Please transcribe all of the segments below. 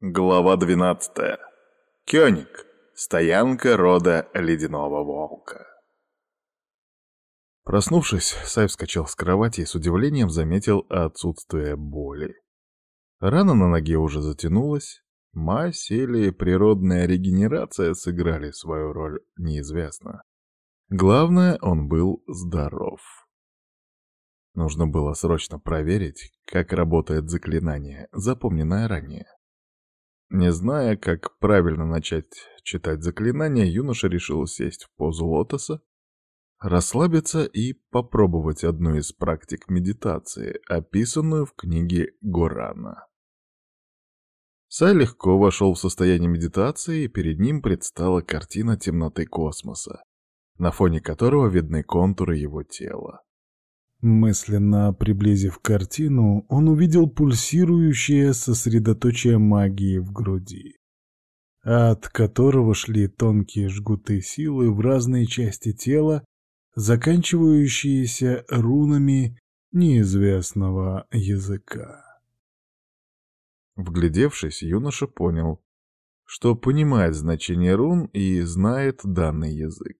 Глава 12. Кёник. Стоянка рода ледяного волка. Проснувшись, Сай вскочил с кровати и с удивлением заметил отсутствие боли. Рана на ноге уже затянулась. Мазь или природная регенерация сыграли свою роль, неизвестно. Главное, он был здоров. Нужно было срочно проверить, как работает заклинание, запомненное ранее. Не зная, как правильно начать читать заклинания, юноша решил сесть в позу лотоса, расслабиться и попробовать одну из практик медитации, описанную в книге Горана. Сай легко вошел в состояние медитации, и перед ним предстала картина темноты космоса, на фоне которого видны контуры его тела. Мысленно приблизив картину, он увидел пульсирующее сосредоточие магии в груди, от которого шли тонкие жгуты силы в разные части тела, заканчивающиеся рунами неизвестного языка. Вглядевшись, юноша понял, что понимает значение рун и знает данный язык.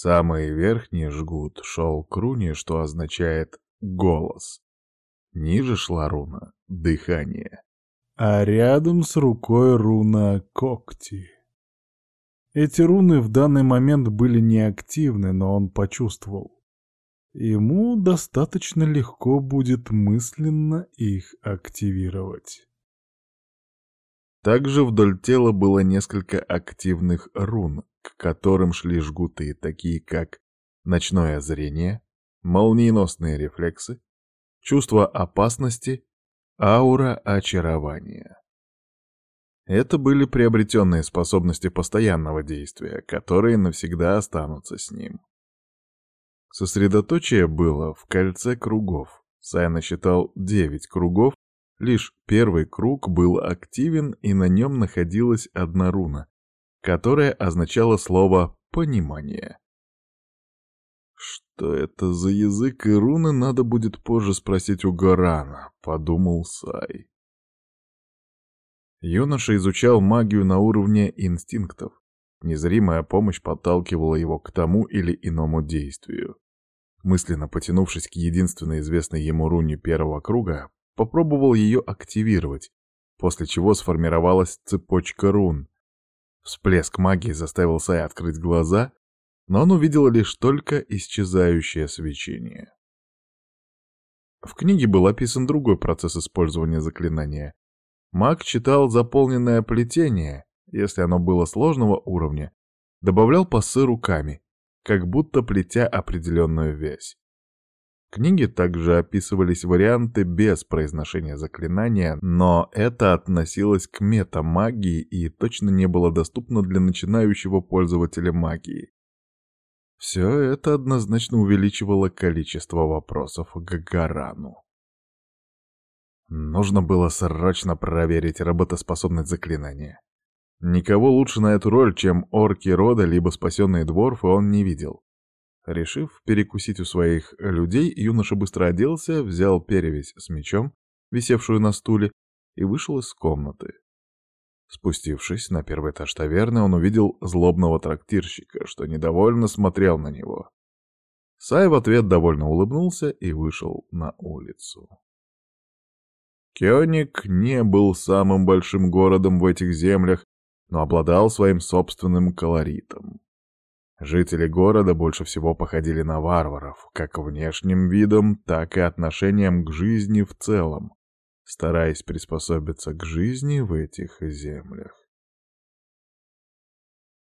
Самый верхний жгут шел к руне, что означает «голос». Ниже шла руна «дыхание». А рядом с рукой руна «когти». Эти руны в данный момент были неактивны, но он почувствовал. Ему достаточно легко будет мысленно их активировать. Также вдоль тела было несколько активных рун, к которым шли жгуты, такие как ночное зрение, молниеносные рефлексы, чувство опасности, аура очарования. Это были приобретенные способности постоянного действия, которые навсегда останутся с ним. Сосредоточие было в кольце кругов. Сай насчитал девять кругов, лишь первый круг был активен, и на нем находилась одна руна, которое означало слово «понимание». «Что это за язык и руны, надо будет позже спросить у Горана», — подумал Сай. Юноша изучал магию на уровне инстинктов. Незримая помощь подталкивала его к тому или иному действию. Мысленно потянувшись к единственной известной ему руне первого круга, попробовал ее активировать, после чего сформировалась цепочка рун, Всплеск магии заставил Сая открыть глаза, но он увидел лишь только исчезающее свечение. В книге был описан другой процесс использования заклинания. Маг читал заполненное плетение, если оно было сложного уровня, добавлял пасы руками, как будто плетя определенную вязь. Книге также описывались варианты без произношения заклинания, но это относилось к метамагии и точно не было доступно для начинающего пользователя магии. Все это однозначно увеличивало количество вопросов к Гарану. Нужно было срочно проверить работоспособность заклинания. Никого лучше на эту роль, чем орки рода либо спасенные дворфы, он не видел. Решив перекусить у своих людей, юноша быстро оделся, взял перевязь с мечом, висевшую на стуле, и вышел из комнаты. Спустившись на первый этаж таверны, он увидел злобного трактирщика, что недовольно смотрел на него. Сай в ответ довольно улыбнулся и вышел на улицу. Кёник не был самым большим городом в этих землях, но обладал своим собственным колоритом. Жители города больше всего походили на варваров, как внешним видом, так и отношением к жизни в целом, стараясь приспособиться к жизни в этих землях.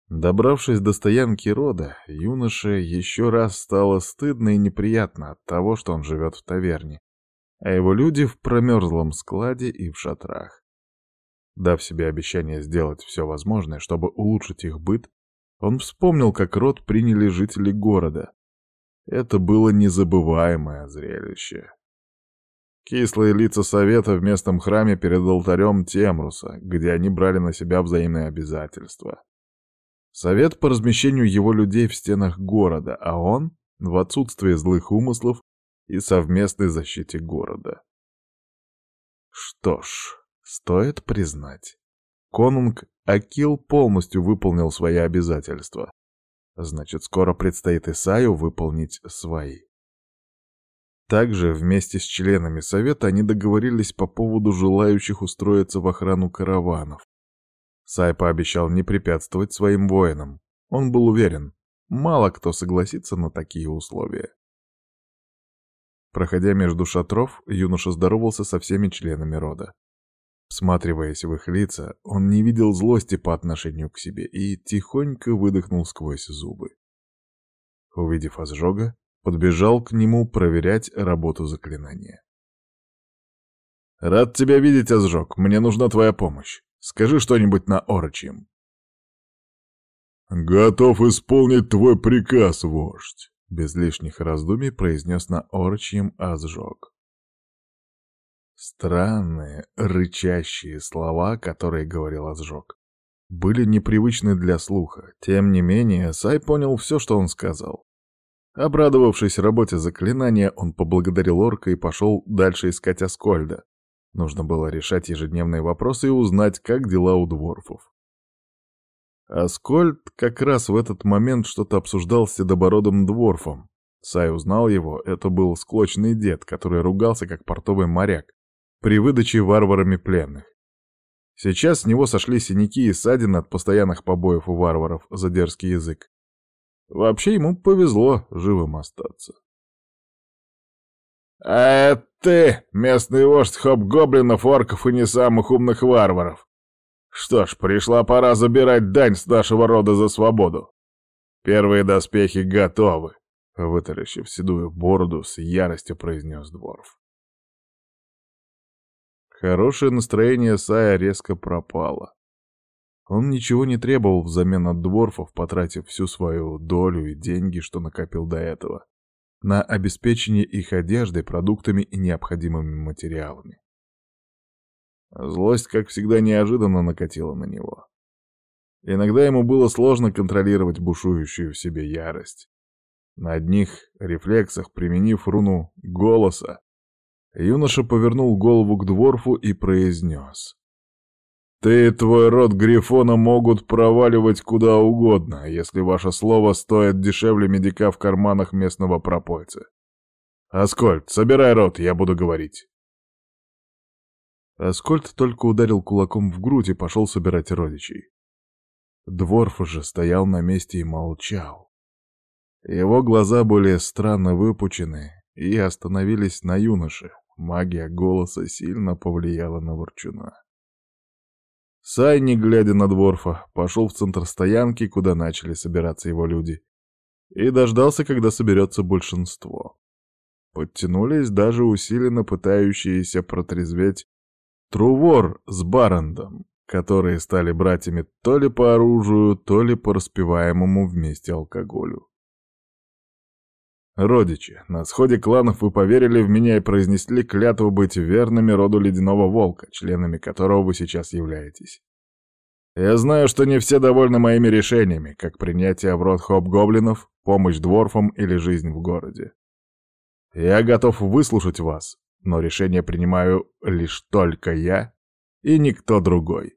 Добравшись до стоянки рода, юноше еще раз стало стыдно и неприятно от того, что он живет в таверне, а его люди в промерзлом складе и в шатрах. Дав себе обещание сделать все возможное, чтобы улучшить их быт, он вспомнил, как род приняли жители города. Это было незабываемое зрелище. Кислые лица совета в местном храме перед алтарем Темруса, где они брали на себя взаимные обязательства. Совет по размещению его людей в стенах города, а он — в отсутствие злых умыслов и совместной защите города. Что ж, Стоит признать, конунг Акил полностью выполнил свои обязательства. Значит, скоро предстоит Исаю выполнить свои. Также вместе с членами совета они договорились по поводу желающих устроиться в охрану караванов. Сай пообещал не препятствовать своим воинам. Он был уверен, мало кто согласится на такие условия. Проходя между шатров, юноша здоровался со всеми членами рода. Всматриваясь в их лица, он не видел злости по отношению к себе и тихонько выдохнул сквозь зубы. Увидев ожога, подбежал к нему проверять работу заклинания. «Рад тебя видеть, Озжог. Мне нужна твоя помощь. Скажи что-нибудь на орочьем». «Готов исполнить твой приказ, вождь», — без лишних раздумий произнес на орочьем Азжог. Странные, рычащие слова, которые говорил Азжог, были непривычны для слуха. Тем не менее, Сай понял все, что он сказал. Обрадовавшись работе заклинания, он поблагодарил орка и пошел дальше искать Аскольда. Нужно было решать ежедневные вопросы и узнать, как дела у дворфов. Аскольд как раз в этот момент что-то обсуждал с седобородым дворфом. Сай узнал его, это был склочный дед, который ругался как портовый моряк при выдаче варварами пленных. Сейчас с него сошли синяки и ссадины от постоянных побоев у варваров за дерзкий язык. Вообще ему повезло живым остаться. «А это ты, местный вождь хоп-гоблинов, орков и не самых умных варваров. Что ж, пришла пора забирать дань с нашего рода за свободу. Первые доспехи готовы», — вытаращив седую бороду, с яростью произнес Дворф. Хорошее настроение Сая резко пропало. Он ничего не требовал взамен от дворфов, потратив всю свою долю и деньги, что накопил до этого, на обеспечение их одеждой, продуктами и необходимыми материалами. Злость, как всегда, неожиданно накатила на него. Иногда ему было сложно контролировать бушующую в себе ярость. На одних рефлексах, применив руну голоса, юноша повернул голову к дворфу и произнес. Ты и твой род Грифона могут проваливать куда угодно, если ваше слово стоит дешевле медика в карманах местного пропойца. Аскольд, собирай рот, я буду говорить. Аскольд только ударил кулаком в грудь и пошел собирать родичей. Дворф же стоял на месте и молчал. Его глаза были странно выпучены и остановились на юноше. Магия голоса сильно повлияла на Ворчуна. Сай, не глядя на Дворфа, пошел в центр стоянки, куда начали собираться его люди, и дождался, когда соберется большинство. Подтянулись даже усиленно пытающиеся протрезветь Трувор с Барандом, которые стали братьями то ли по оружию, то ли по распиваемому вместе алкоголю. Родичи, на сходе кланов вы поверили в меня и произнесли клятву быть верными роду Ледяного Волка, членами которого вы сейчас являетесь. Я знаю, что не все довольны моими решениями, как принятие в род хоп-гоблинов, помощь дворфам или жизнь в городе. Я готов выслушать вас, но решение принимаю лишь только я и никто другой.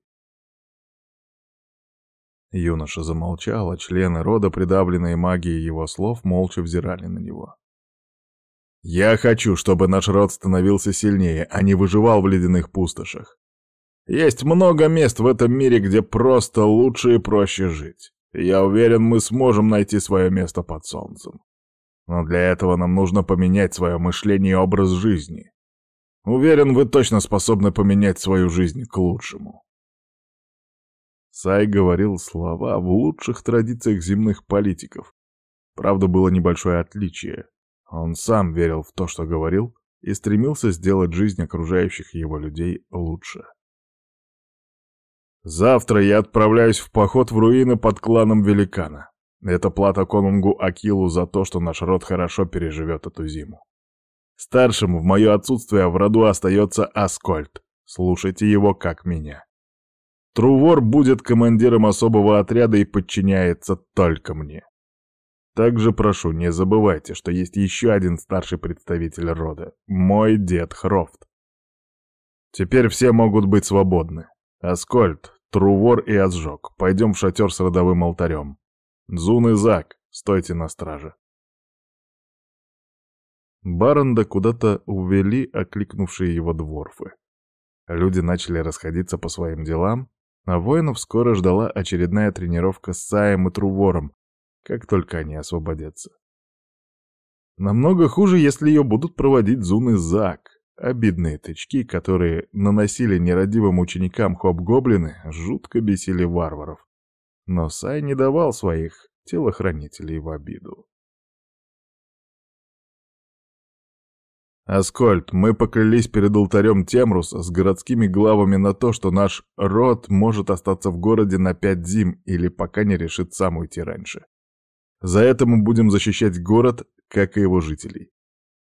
Юноша замолчал, а члены рода, придавленные магией его слов, молча взирали на него. «Я хочу, чтобы наш род становился сильнее, а не выживал в ледяных пустошах. Есть много мест в этом мире, где просто лучше и проще жить. Я уверен, мы сможем найти свое место под солнцем. Но для этого нам нужно поменять свое мышление и образ жизни. Уверен, вы точно способны поменять свою жизнь к лучшему. Сай говорил слова в лучших традициях земных политиков. Правда, было небольшое отличие. Он сам верил в то, что говорил, и стремился сделать жизнь окружающих его людей лучше. «Завтра я отправляюсь в поход в руины под кланом Великана. Это плата конунгу Акилу за то, что наш род хорошо переживет эту зиму. Старшим в мое отсутствие в роду остается Аскольд. Слушайте его, как меня. Трувор будет командиром особого отряда и подчиняется только мне. Также прошу, не забывайте, что есть еще один старший представитель рода — мой дед Хрофт. Теперь все могут быть свободны. Аскольд, Трувор и Азжок, пойдем в шатер с родовым алтарем. Зун и Зак, стойте на страже. Баронда куда-то увели окликнувшие его дворфы. Люди начали расходиться по своим делам, а воинов скоро ждала очередная тренировка с Саем и Трувором, как только они освободятся. Намного хуже, если ее будут проводить Зун и Зак. Обидные тычки, которые наносили нерадивым ученикам хоп-гоблины, жутко бесили варваров. Но Сай не давал своих телохранителей в обиду. «Аскольд, мы поклялись перед алтарем Темруса с городскими главами на то, что наш род может остаться в городе на пять зим или пока не решит сам уйти раньше. За это мы будем защищать город, как и его жителей.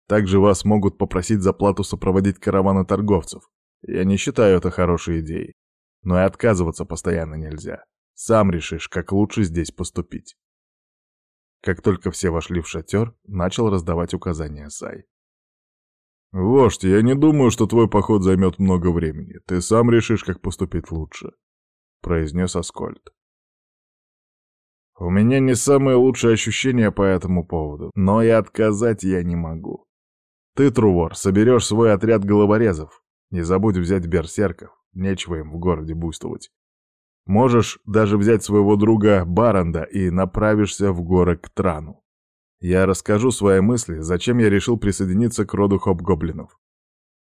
Также вас могут попросить за плату сопроводить караваны торговцев. Я не считаю это хорошей идеей. Но и отказываться постоянно нельзя. Сам решишь, как лучше здесь поступить». Как только все вошли в шатер, начал раздавать указания Сай. «Вождь, я не думаю, что твой поход займет много времени. Ты сам решишь, как поступить лучше», — произнес Аскольд. «У меня не самые лучшие ощущения по этому поводу, но и отказать я не могу. Ты, Трувор, соберешь свой отряд головорезов. Не забудь взять берсерков, нечего им в городе буйствовать. Можешь даже взять своего друга Баранда и направишься в горы к Трану. Я расскажу свои мысли, зачем я решил присоединиться к роду хоп-гоблинов.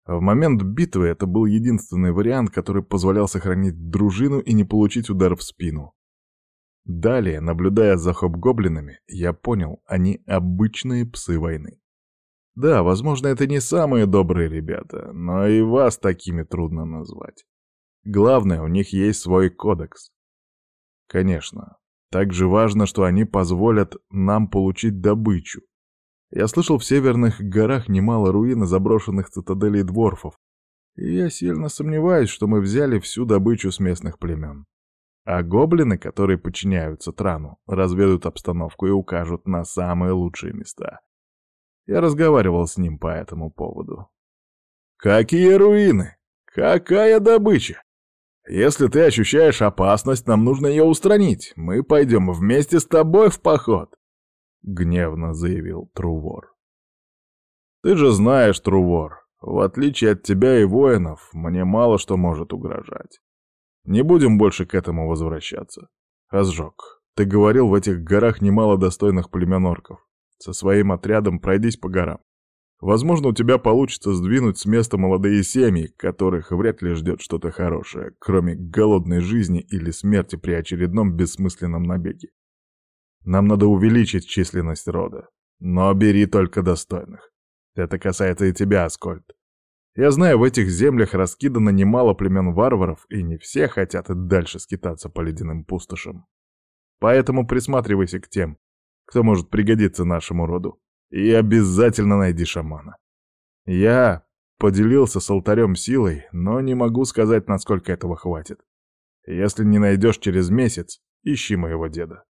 В момент битвы это был единственный вариант, который позволял сохранить дружину и не получить удар в спину. Далее, наблюдая за хоп-гоблинами, я понял, они обычные псы войны. Да, возможно, это не самые добрые ребята, но и вас такими трудно назвать. Главное, у них есть свой кодекс. Конечно, также важно, что они позволят нам получить добычу. Я слышал, в северных горах немало руин заброшенных цитаделей дворфов, и я сильно сомневаюсь, что мы взяли всю добычу с местных племен. А гоблины, которые подчиняются Трану, разведут обстановку и укажут на самые лучшие места. Я разговаривал с ним по этому поводу. «Какие руины? Какая добыча? Если ты ощущаешь опасность, нам нужно ее устранить. Мы пойдем вместе с тобой в поход», — гневно заявил Трувор. «Ты же знаешь, Трувор, в отличие от тебя и воинов, мне мало что может угрожать. Не будем больше к этому возвращаться. Разжег, ты говорил, в этих горах немало достойных племен орков. Со своим отрядом пройдись по горам. Возможно, у тебя получится сдвинуть с места молодые семьи, которых вряд ли ждет что-то хорошее, кроме голодной жизни или смерти при очередном бессмысленном набеге. Нам надо увеличить численность рода, но бери только достойных. Это касается и тебя, Аскольд. Я знаю, в этих землях раскидано немало племен варваров, и не все хотят и дальше скитаться по ледяным пустошам. Поэтому присматривайся к тем, кто может пригодиться нашему роду. И обязательно найди шамана. Я поделился с алтарем силой, но не могу сказать, насколько этого хватит. Если не найдешь через месяц, ищи моего деда.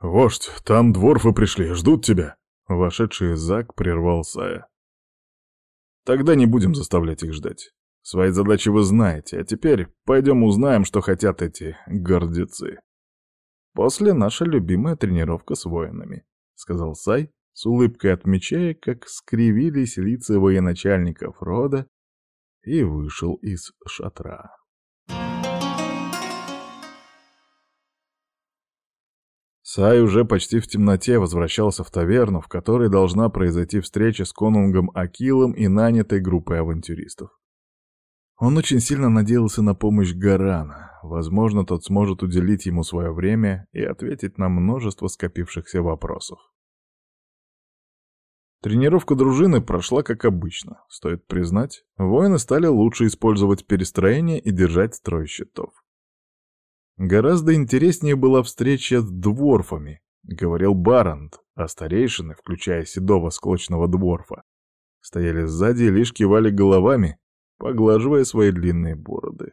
«Вождь, там дворфы пришли, ждут тебя!» Вошедший Зак прервал Сая. «Тогда не будем заставлять их ждать. Свои задачи вы знаете, а теперь пойдем узнаем, что хотят эти гордецы». «После наша любимая тренировка с воинами», — сказал Сай, с улыбкой отмечая, как скривились лица военачальников рода, и вышел из шатра. Сай уже почти в темноте возвращался в таверну, в которой должна произойти встреча с конунгом Акилом и нанятой группой авантюристов. Он очень сильно надеялся на помощь Гарана. Возможно, тот сможет уделить ему свое время и ответить на множество скопившихся вопросов. Тренировка дружины прошла как обычно. Стоит признать, воины стали лучше использовать перестроение и держать строй щитов. Гораздо интереснее была встреча с дворфами, говорил Барант, а старейшины, включая седого склочного дворфа, стояли сзади и лишь кивали головами, поглаживая свои длинные бороды.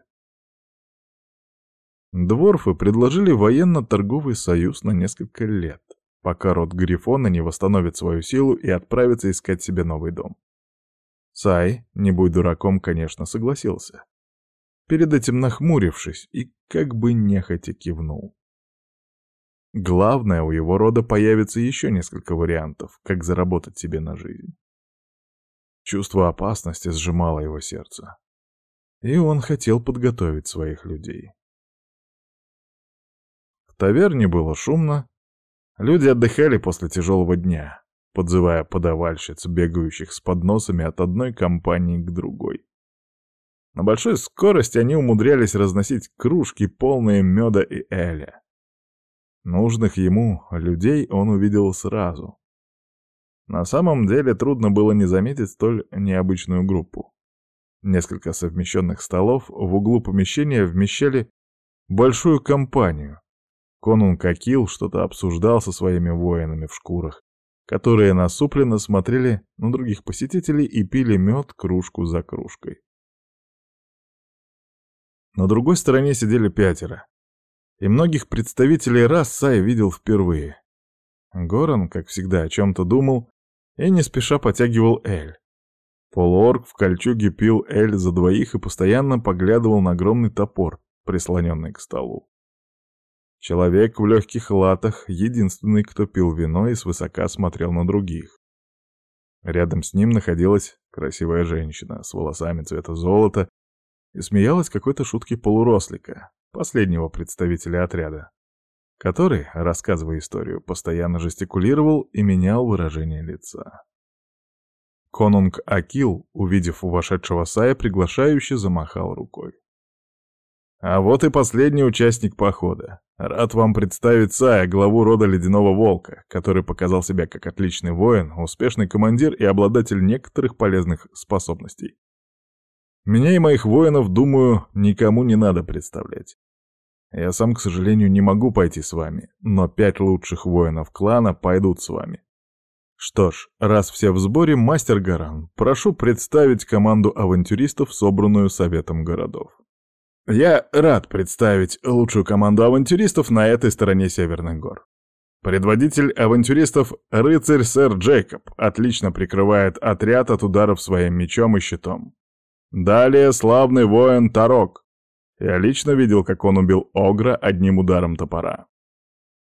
Дворфы предложили военно-торговый союз на несколько лет пока род Грифона не восстановит свою силу и отправится искать себе новый дом. Сай, не будь дураком, конечно, согласился. Перед этим нахмурившись и как бы нехотя кивнул. Главное, у его рода появится еще несколько вариантов, как заработать себе на жизнь. Чувство опасности сжимало его сердце. И он хотел подготовить своих людей. В таверне было шумно. Люди отдыхали после тяжелого дня, подзывая подавальщиц, бегающих с подносами от одной компании к другой. На большой скорости они умудрялись разносить кружки, полные меда и эля. Нужных ему людей он увидел сразу. На самом деле трудно было не заметить столь необычную группу. Несколько совмещенных столов в углу помещения вмещали большую компанию. Конунг Акил что-то обсуждал со своими воинами в шкурах, которые насупленно смотрели на других посетителей и пили мед кружку за кружкой. На другой стороне сидели пятеро. И многих представителей рас Сай видел впервые. Горан, как всегда, о чем-то думал и не спеша потягивал Эль. Полуорг в кольчуге пил Эль за двоих и постоянно поглядывал на огромный топор, прислоненный к столу. Человек в легких латах, единственный, кто пил вино и свысока смотрел на других. Рядом с ним находилась красивая женщина с волосами цвета золота и смеялась какой-то шутки полурослика, последнего представителя отряда, который, рассказывая историю, постоянно жестикулировал и менял выражение лица. Конунг Акил, увидев вошедшего Сая, приглашающе замахал рукой. А вот и последний участник похода. Рад вам представить Сая, главу рода Ледяного Волка, который показал себя как отличный воин, успешный командир и обладатель некоторых полезных способностей. Меня и моих воинов, думаю, никому не надо представлять. Я сам, к сожалению, не могу пойти с вами, но пять лучших воинов клана пойдут с вами. Что ж, раз все в сборе, мастер Гаран, прошу представить команду авантюристов, собранную Советом городов. Я рад представить лучшую команду авантюристов на этой стороне Северных гор. Предводитель авантюристов — рыцарь сэр Джейкоб, отлично прикрывает отряд от ударов своим мечом и щитом. Далее славный воин Тарок. Я лично видел, как он убил Огра одним ударом топора.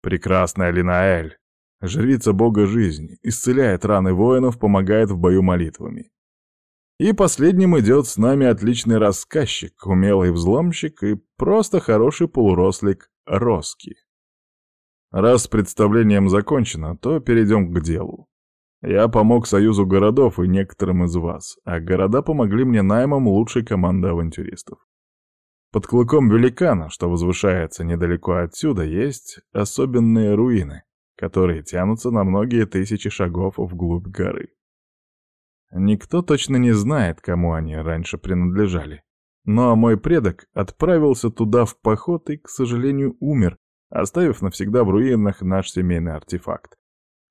Прекрасная Линаэль, Жрица бога жизни, исцеляет раны воинов, помогает в бою молитвами. И последним идет с нами отличный рассказчик, умелый взломщик и просто хороший полурослик Роски. Раз с представлением закончено, то перейдем к делу. Я помог Союзу городов и некоторым из вас, а города помогли мне наймом лучшей команды авантюристов. Под клыком великана, что возвышается недалеко отсюда, есть особенные руины, которые тянутся на многие тысячи шагов вглубь горы. Никто точно не знает, кому они раньше принадлежали. Но мой предок отправился туда в поход и, к сожалению, умер, оставив навсегда в руинах наш семейный артефакт.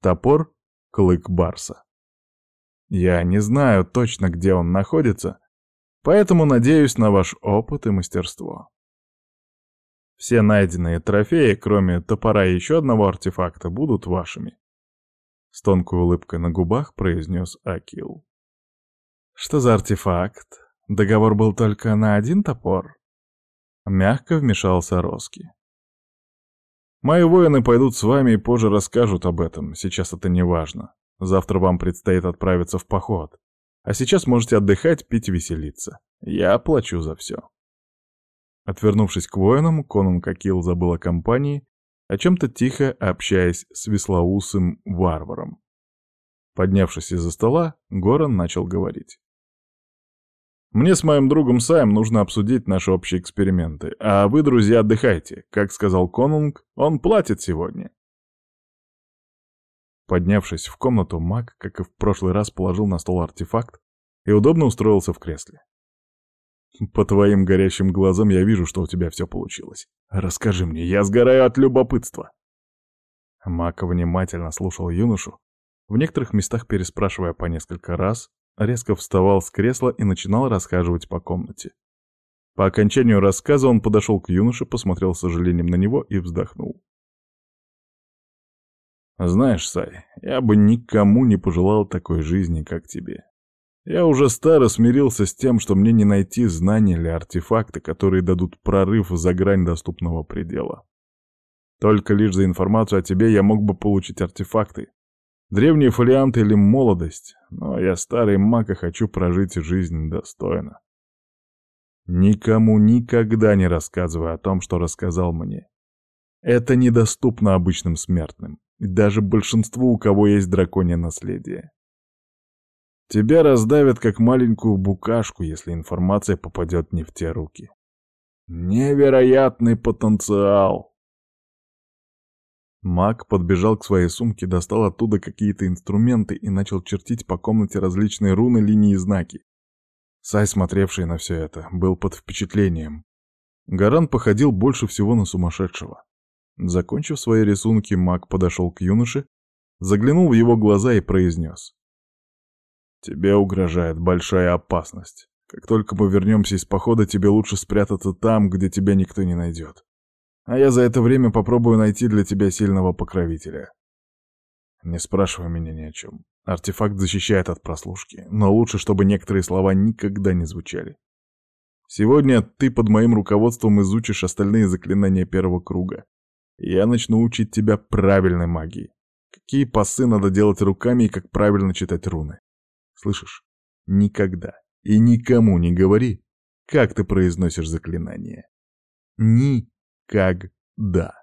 Топор — клык барса. Я не знаю точно, где он находится, поэтому надеюсь на ваш опыт и мастерство. Все найденные трофеи, кроме топора и еще одного артефакта, будут вашими. С тонкой улыбкой на губах произнес Акил. Что за артефакт? Договор был только на один топор? Мягко вмешался Роски. Мои воины пойдут с вами и позже расскажут об этом, сейчас это не важно. Завтра вам предстоит отправиться в поход. А сейчас можете отдыхать, пить и веселиться. Я плачу за все. Отвернувшись к воинам, конунг Акил забыл о компании, о чем-то тихо общаясь с веслоусым варваром. Поднявшись из-за стола, Горан начал говорить. «Мне с моим другом Саем нужно обсудить наши общие эксперименты, а вы, друзья, отдыхайте. Как сказал Конунг, он платит сегодня». Поднявшись в комнату, маг, как и в прошлый раз, положил на стол артефакт и удобно устроился в кресле. По твоим горящим глазам я вижу, что у тебя все получилось. Расскажи мне, я сгораю от любопытства. Мак внимательно слушал юношу, в некоторых местах переспрашивая по несколько раз, резко вставал с кресла и начинал расхаживать по комнате. По окончанию рассказа он подошел к юноше, посмотрел с сожалением на него и вздохнул. «Знаешь, Сай, я бы никому не пожелал такой жизни, как тебе. Я уже старо смирился с тем, что мне не найти знания или артефакты, которые дадут прорыв за грань доступного предела. Только лишь за информацию о тебе я мог бы получить артефакты. Древние фолианты или молодость, но я старый маг и хочу прожить жизнь достойно. Никому никогда не рассказывай о том, что рассказал мне. Это недоступно обычным смертным, даже большинству, у кого есть драконье наследие. Тебя раздавят как маленькую букашку, если информация попадет не в те руки. Невероятный потенциал! Маг подбежал к своей сумке, достал оттуда какие-то инструменты и начал чертить по комнате различные руны, линии и знаки. Сай, смотревший на все это, был под впечатлением. Гаран походил больше всего на сумасшедшего. Закончив свои рисунки, маг подошел к юноше, заглянул в его глаза и произнес. Тебе угрожает большая опасность. Как только мы вернемся из похода, тебе лучше спрятаться там, где тебя никто не найдет. А я за это время попробую найти для тебя сильного покровителя. Не спрашивай меня ни о чем. Артефакт защищает от прослушки, но лучше, чтобы некоторые слова никогда не звучали. Сегодня ты под моим руководством изучишь остальные заклинания первого круга. Я начну учить тебя правильной магии. Какие пасы надо делать руками и как правильно читать руны. Слышишь? Никогда и никому не говори, как ты произносишь заклинание. Никогда.